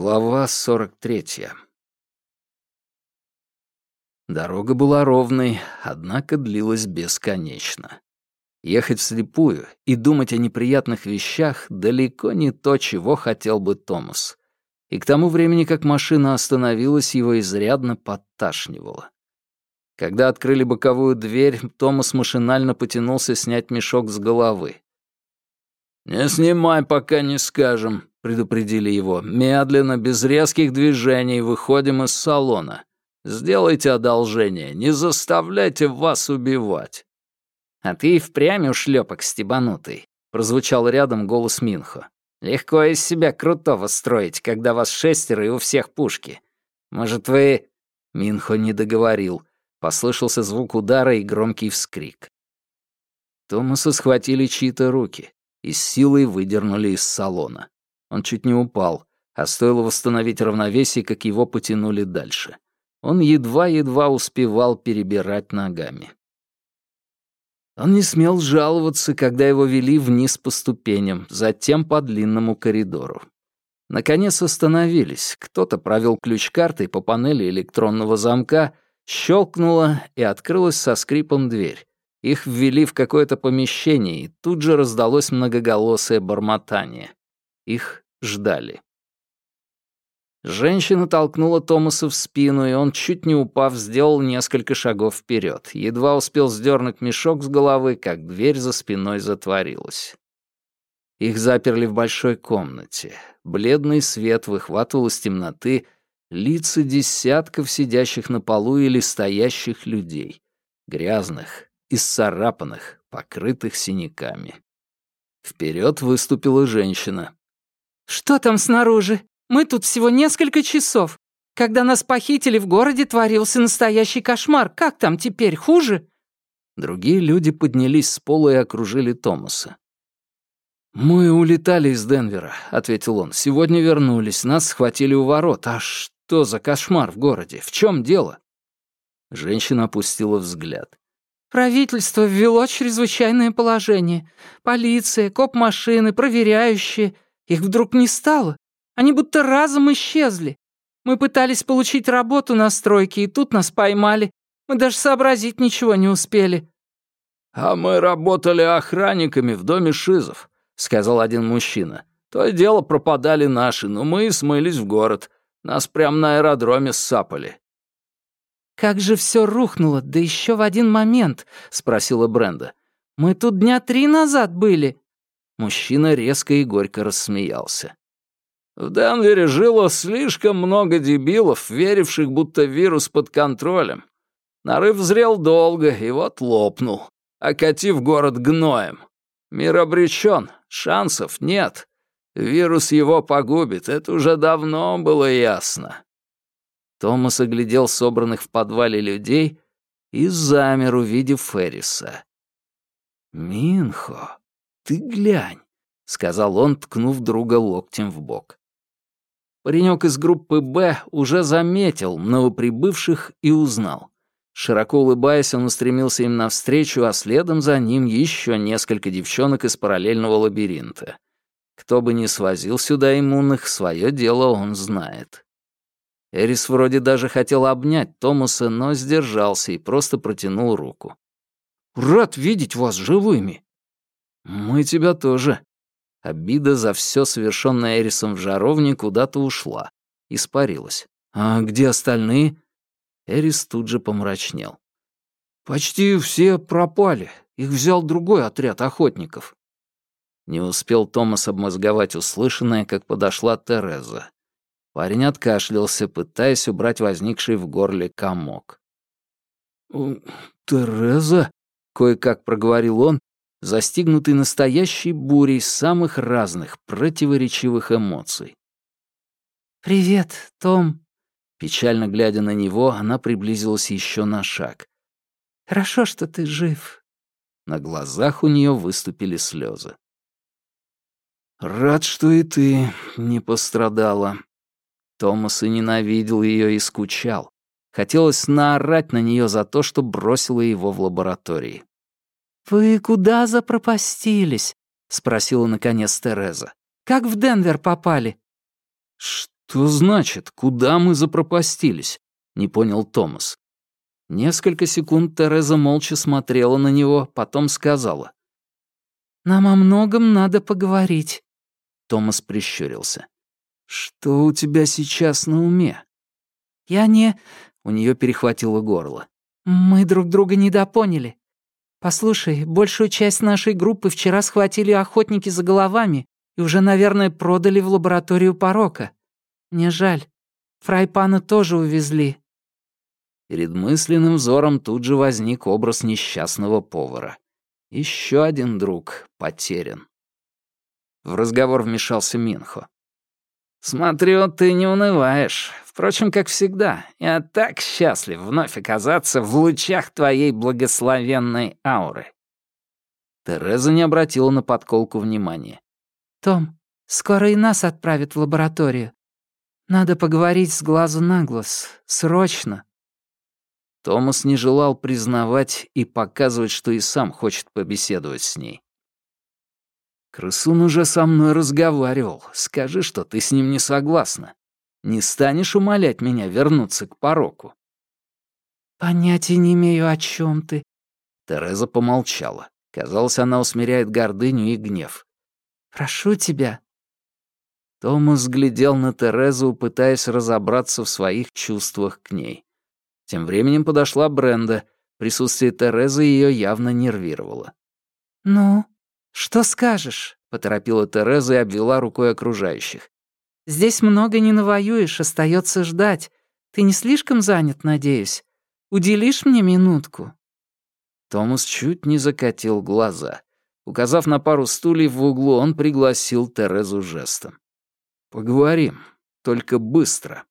Глава 43. Дорога была ровной, однако длилась бесконечно. Ехать вслепую и думать о неприятных вещах далеко не то, чего хотел бы Томас. И к тому времени, как машина остановилась, его изрядно подташнивало. Когда открыли боковую дверь, Томас машинально потянулся снять мешок с головы. «Не снимай, пока не скажем», — предупредили его. «Медленно, без резких движений, выходим из салона. Сделайте одолжение, не заставляйте вас убивать». «А ты и впрямь ушлепок стебанутый», — прозвучал рядом голос Минхо. «Легко из себя крутого строить, когда вас шестеро и у всех пушки. Может, вы...» Минхо не договорил. Послышался звук удара и громкий вскрик. Томаса схватили чьи-то руки и с силой выдернули из салона. Он чуть не упал, а стоило восстановить равновесие, как его потянули дальше. Он едва-едва успевал перебирать ногами. Он не смел жаловаться, когда его вели вниз по ступеням, затем по длинному коридору. Наконец остановились. Кто-то провел ключ картой по панели электронного замка, щелкнула и открылась со скрипом дверь. Их ввели в какое-то помещение, и тут же раздалось многоголосое бормотание. Их ждали. Женщина толкнула Томаса в спину, и он, чуть не упав, сделал несколько шагов вперед. Едва успел сдернуть мешок с головы, как дверь за спиной затворилась. Их заперли в большой комнате. Бледный свет выхватывал из темноты лица десятков сидящих на полу или стоящих людей. Грязных, исцарапанных, покрытых синяками. Вперед выступила женщина. «Что там снаружи? Мы тут всего несколько часов. Когда нас похитили, в городе творился настоящий кошмар. Как там теперь, хуже?» Другие люди поднялись с пола и окружили Томаса. «Мы улетали из Денвера», — ответил он. «Сегодня вернулись, нас схватили у ворот. А что за кошмар в городе? В чем дело?» Женщина опустила взгляд. «Правительство ввело чрезвычайное положение. Полиция, коп-машины, проверяющие. Их вдруг не стало. Они будто разом исчезли. Мы пытались получить работу на стройке, и тут нас поймали. Мы даже сообразить ничего не успели». «А мы работали охранниками в доме Шизов», — сказал один мужчина. «То и дело пропадали наши, но мы смылись в город. Нас прямо на аэродроме ссапали». «Как же все рухнуло, да еще в один момент», — спросила Бренда. «Мы тут дня три назад были». Мужчина резко и горько рассмеялся. В Денвере жило слишком много дебилов, веривших, будто вирус под контролем. Нарыв зрел долго и вот лопнул, окатив город гноем. Мир обречен, шансов нет. Вирус его погубит, это уже давно было ясно. Томас оглядел собранных в подвале людей и замер, увидев Ферриса. «Минхо, ты глянь», — сказал он, ткнув друга локтем в бок. Паренек из группы «Б» уже заметил новоприбывших и узнал. Широко улыбаясь, он устремился им навстречу, а следом за ним еще несколько девчонок из параллельного лабиринта. Кто бы ни свозил сюда иммунных, свое дело он знает. Эрис вроде даже хотел обнять Томаса, но сдержался и просто протянул руку. «Рад видеть вас живыми!» «Мы тебя тоже», Обида за все совершенное Эрисом в жаровне куда-то ушла, испарилась. «А где остальные?» Эрис тут же помрачнел. «Почти все пропали. Их взял другой отряд охотников». Не успел Томас обмозговать услышанное, как подошла Тереза. Парень откашлялся, пытаясь убрать возникший в горле комок. «Тереза?» — кое-как проговорил он застигнутый настоящей бурей самых разных противоречивых эмоций. «Привет, Том». Печально глядя на него, она приблизилась еще на шаг. «Хорошо, что ты жив». На глазах у нее выступили слезы. «Рад, что и ты не пострадала». Томас и ненавидел ее и скучал. Хотелось наорать на нее за то, что бросила его в лаборатории. «Вы куда запропастились?» — спросила наконец Тереза. «Как в Денвер попали?» «Что значит, куда мы запропастились?» — не понял Томас. Несколько секунд Тереза молча смотрела на него, потом сказала. «Нам о многом надо поговорить». Томас прищурился. «Что у тебя сейчас на уме?» «Я не...» — у нее перехватило горло. «Мы друг друга недопоняли. Послушай, большую часть нашей группы вчера схватили охотники за головами и уже, наверное, продали в лабораторию порока. Мне жаль. Фрайпана тоже увезли». Перед мысленным взором тут же возник образ несчастного повара. Еще один друг потерян. В разговор вмешался Минхо. «Смотрю, ты не унываешь. Впрочем, как всегда, я так счастлив вновь оказаться в лучах твоей благословенной ауры». Тереза не обратила на подколку внимания. «Том, скоро и нас отправят в лабораторию. Надо поговорить с глазу на глаз. Срочно». Томас не желал признавать и показывать, что и сам хочет побеседовать с ней. «Крысун уже со мной разговаривал. Скажи, что ты с ним не согласна. Не станешь умолять меня вернуться к пороку?» «Понятия не имею, о чем ты». Тереза помолчала. Казалось, она усмиряет гордыню и гнев. «Прошу тебя». Томас глядел на Терезу, пытаясь разобраться в своих чувствах к ней. Тем временем подошла Бренда. Присутствие Терезы ее явно нервировало. «Ну, что скажешь?» — поторопила Тереза и обвела рукой окружающих. «Здесь много не навоюешь, остается ждать. Ты не слишком занят, надеюсь? Уделишь мне минутку?» Томас чуть не закатил глаза. Указав на пару стульев в углу, он пригласил Терезу жестом. «Поговорим, только быстро».